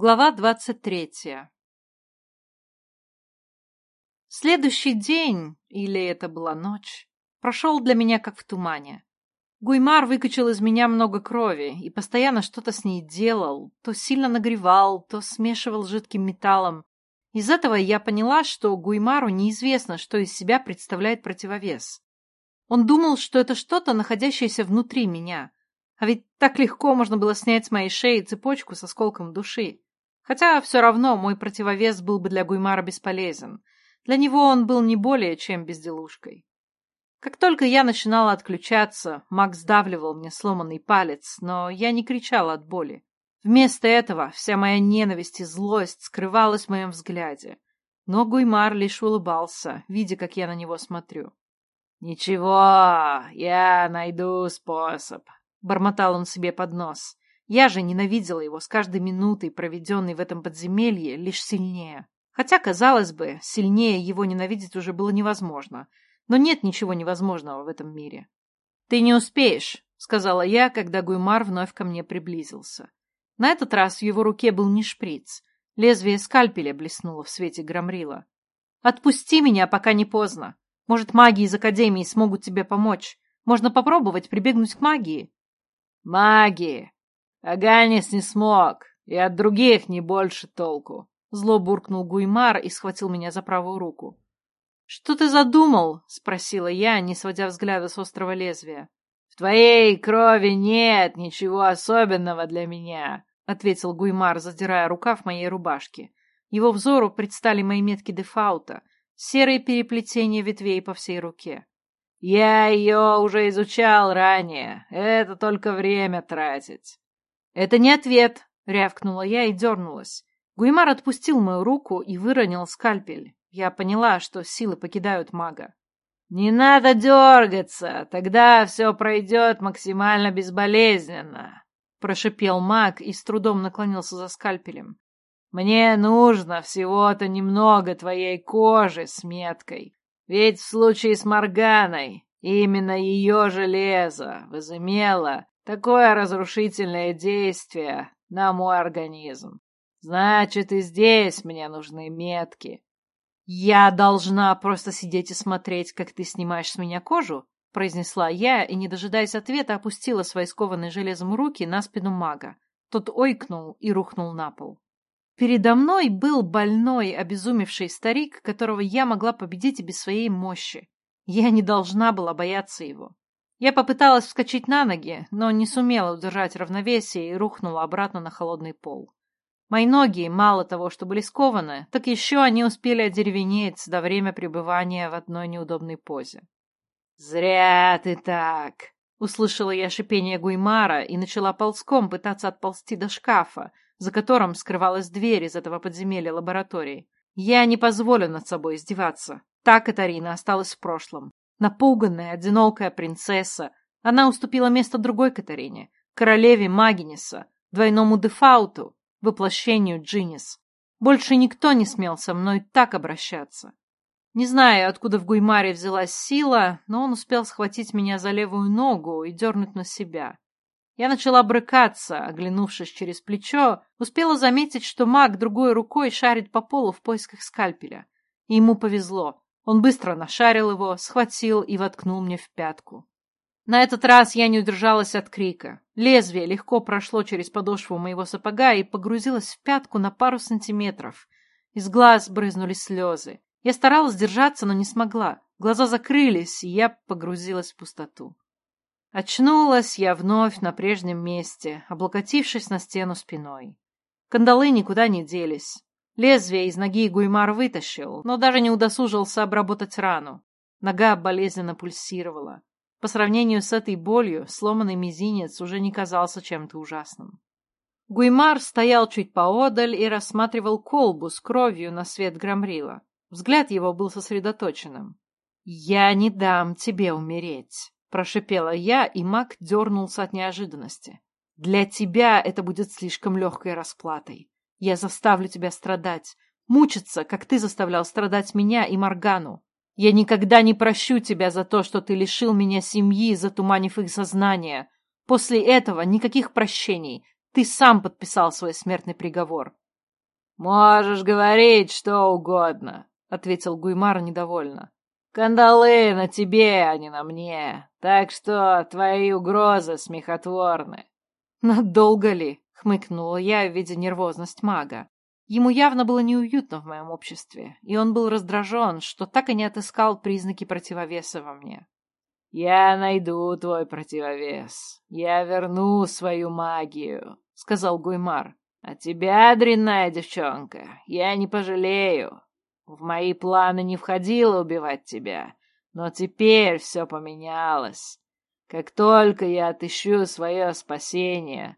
Глава двадцать третья Следующий день, или это была ночь, прошел для меня как в тумане. Гуймар выкачал из меня много крови и постоянно что-то с ней делал, то сильно нагревал, то смешивал жидким металлом. Из этого я поняла, что Гуймару неизвестно, что из себя представляет противовес. Он думал, что это что-то, находящееся внутри меня, а ведь так легко можно было снять с моей шеи цепочку с осколком души. Хотя все равно мой противовес был бы для Гуймара бесполезен. Для него он был не более чем безделушкой. Как только я начинала отключаться, Макс сдавливал мне сломанный палец, но я не кричала от боли. Вместо этого вся моя ненависть и злость скрывалась в моем взгляде. Но Гуймар лишь улыбался, видя, как я на него смотрю. «Ничего, я найду способ», Бормотал он себе под нос. Я же ненавидела его с каждой минутой, проведенной в этом подземелье, лишь сильнее. Хотя, казалось бы, сильнее его ненавидеть уже было невозможно. Но нет ничего невозможного в этом мире. «Ты не успеешь», — сказала я, когда Гуймар вновь ко мне приблизился. На этот раз в его руке был не шприц. Лезвие скальпеля блеснуло в свете громрила. «Отпусти меня, пока не поздно. Может, маги из Академии смогут тебе помочь. Можно попробовать прибегнуть к магии». Маги! Аганис не смог, и от других не больше толку. Зло буркнул Гуймар и схватил меня за правую руку. «Что ты задумал?» — спросила я, не сводя взгляда с острого лезвия. «В твоей крови нет ничего особенного для меня», — ответил Гуймар, задирая рукав моей рубашки. Его взору предстали мои метки дефаута, серые переплетения ветвей по всей руке. Я ее уже изучал ранее. Это только время тратить. Это не ответ, рявкнула я и дернулась. Гуймар отпустил мою руку и выронил скальпель. Я поняла, что силы покидают мага. «Не надо дергаться, тогда все пройдет максимально безболезненно», — прошипел маг и с трудом наклонился за скальпелем. «Мне нужно всего-то немного твоей кожи с меткой. Ведь в случае с Морганой именно ее железо возымело такое разрушительное действие на мой организм. Значит, и здесь мне нужны метки. Я должна просто сидеть и смотреть, как ты снимаешь с меня кожу? произнесла я и, не дожидаясь ответа, опустила свои скованные железом руки на спину мага. Тот ойкнул и рухнул на пол. Передо мной был больной, обезумевший старик, которого я могла победить и без своей мощи. Я не должна была бояться его. Я попыталась вскочить на ноги, но не сумела удержать равновесие и рухнула обратно на холодный пол. Мои ноги, мало того, что были скованы, так еще они успели одеревенеть до время пребывания в одной неудобной позе. «Зря ты так!» Услышала я шипение Гуймара и начала ползком пытаться отползти до шкафа, за которым скрывалась дверь из этого подземелья лаборатории. Я не позволю над собой издеваться. Так Катарина осталась в прошлом. Напуганная, одинокая принцесса. Она уступила место другой Катарине, королеве Магиниса, двойному дефауту, воплощению Джинис. Больше никто не смел со мной так обращаться. Не знаю, откуда в Гуймаре взялась сила, но он успел схватить меня за левую ногу и дернуть на себя. Я начала брыкаться, оглянувшись через плечо, успела заметить, что маг другой рукой шарит по полу в поисках скальпеля. И ему повезло. Он быстро нашарил его, схватил и воткнул мне в пятку. На этот раз я не удержалась от крика. Лезвие легко прошло через подошву моего сапога и погрузилось в пятку на пару сантиметров. Из глаз брызнули слезы. Я старалась держаться, но не смогла. Глаза закрылись, и я погрузилась в пустоту. Очнулась я вновь на прежнем месте, облокотившись на стену спиной. Кандалы никуда не делись. Лезвие из ноги Гуймар вытащил, но даже не удосужился обработать рану. Нога болезненно пульсировала. По сравнению с этой болью, сломанный мизинец уже не казался чем-то ужасным. Гуймар стоял чуть поодаль и рассматривал колбу с кровью на свет Грамрила. Взгляд его был сосредоточенным. «Я не дам тебе умереть», Прошипела я, и маг дернулся от неожиданности. «Для тебя это будет слишком легкой расплатой. Я заставлю тебя страдать, мучиться, как ты заставлял страдать меня и Моргану. Я никогда не прощу тебя за то, что ты лишил меня семьи, затуманив их сознание. После этого никаких прощений. Ты сам подписал свой смертный приговор. «Можешь говорить что угодно», — ответил Гуймар недовольно. «Кандалы на тебе, а не на мне, так что твои угрозы смехотворны». «Надолго ли?» — хмыкнула я, видя нервозность мага. Ему явно было неуютно в моем обществе, и он был раздражен, что так и не отыскал признаки противовеса во мне. «Я найду твой противовес. Я верну свою магию», — сказал Гуймар. «А тебя, дрянная девчонка, я не пожалею. В мои планы не входило убивать тебя, но теперь все поменялось. Как только я отыщу свое спасение,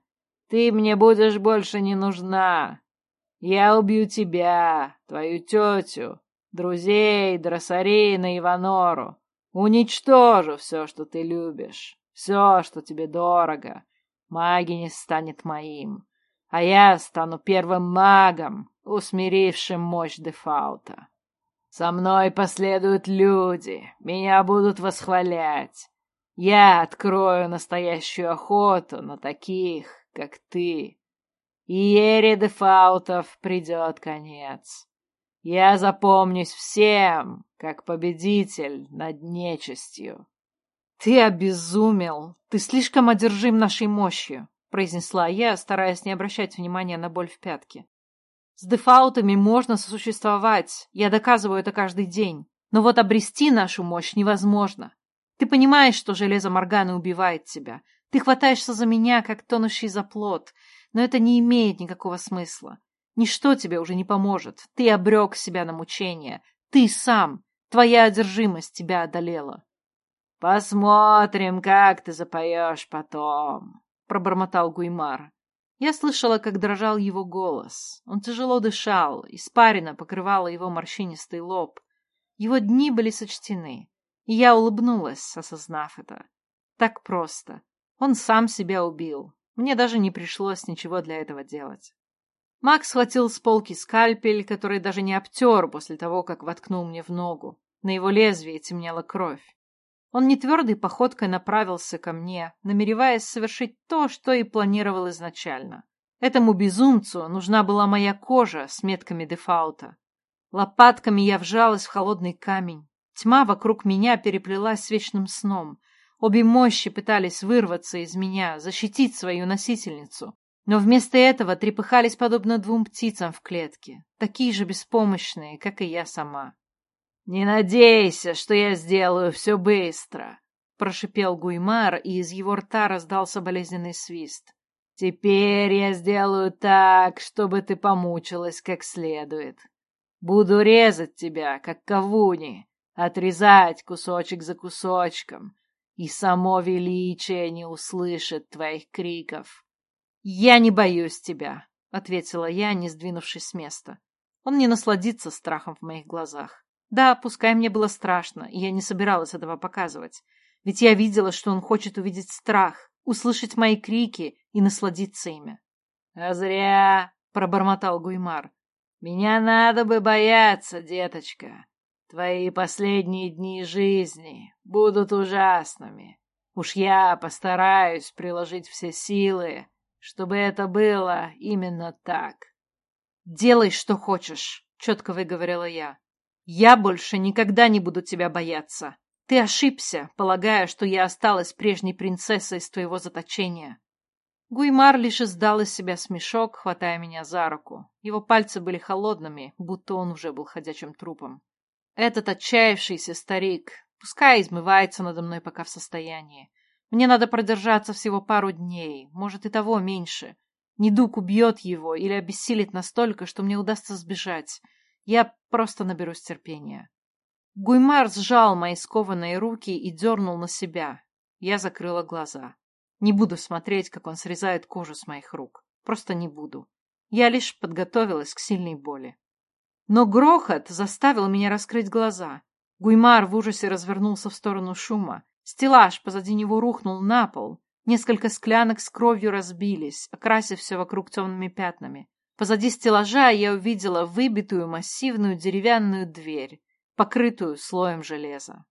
ты мне будешь больше не нужна. Я убью тебя, твою тетю, друзей, Дросарина и Ванору. Уничтожу все, что ты любишь, все, что тебе дорого. Магинис станет моим, а я стану первым магом, усмирившим мощь Дефаута. Со мной последуют люди, меня будут восхвалять. Я открою настоящую охоту на таких, как ты. И Ере Дефаутов придет конец. Я запомнюсь всем, как победитель над нечистью. «Ты обезумел! Ты слишком одержим нашей мощью!» — произнесла я, стараясь не обращать внимания на боль в пятке. «С дефаутами можно сосуществовать, я доказываю это каждый день, но вот обрести нашу мощь невозможно. Ты понимаешь, что железо Морганы убивает тебя. Ты хватаешься за меня, как тонущий за плод, но это не имеет никакого смысла. Ничто тебе уже не поможет. Ты обрек себя на мучение. Ты сам. Твоя одержимость тебя одолела. — Посмотрим, как ты запоешь потом, — пробормотал Гуймар. Я слышала, как дрожал его голос. Он тяжело дышал, испарина покрывала его морщинистый лоб. Его дни были сочтены, и я улыбнулась, осознав это. Так просто. Он сам себя убил. Мне даже не пришлось ничего для этого делать. Макс схватил с полки скальпель, который даже не обтер после того, как воткнул мне в ногу. На его лезвии темнела кровь. Он нетвердой походкой направился ко мне, намереваясь совершить то, что и планировал изначально. Этому безумцу нужна была моя кожа с метками дефаута. Лопатками я вжалась в холодный камень. Тьма вокруг меня переплелась с вечным сном. Обе мощи пытались вырваться из меня, защитить свою носительницу. Но вместо этого трепыхались подобно двум птицам в клетке, такие же беспомощные, как и я сама. «Не надейся, что я сделаю все быстро!» — прошипел Гуймар, и из его рта раздался болезненный свист. «Теперь я сделаю так, чтобы ты помучилась как следует. Буду резать тебя, как кавуни, отрезать кусочек за кусочком, и само величие не услышит твоих криков. «Я не боюсь тебя», — ответила я, не сдвинувшись с места. Он не насладится страхом в моих глазах. Да, пускай мне было страшно, и я не собиралась этого показывать. Ведь я видела, что он хочет увидеть страх, услышать мои крики и насладиться ими. — А зря, — пробормотал Гуймар. — Меня надо бы бояться, деточка. Твои последние дни жизни будут ужасными. Уж я постараюсь приложить все силы, чтобы это было именно так. «Делай, что хочешь», — четко выговорила я. «Я больше никогда не буду тебя бояться. Ты ошибся, полагая, что я осталась прежней принцессой из твоего заточения». Гуймар лишь издал из себя смешок, хватая меня за руку. Его пальцы были холодными, будто он уже был ходячим трупом. Этот отчаявшийся старик, пускай измывается надо мной пока в состоянии. Мне надо продержаться всего пару дней, может и того меньше. Недуг убьет его или обессилит настолько, что мне удастся сбежать. Я просто наберусь терпения. Гуймар сжал мои скованные руки и дернул на себя. Я закрыла глаза. Не буду смотреть, как он срезает кожу с моих рук. Просто не буду. Я лишь подготовилась к сильной боли. Но грохот заставил меня раскрыть глаза. Гуймар в ужасе развернулся в сторону шума. Стеллаж позади него рухнул на пол. Несколько склянок с кровью разбились, окрасив все вокруг темными пятнами. Позади стеллажа я увидела выбитую массивную деревянную дверь, покрытую слоем железа.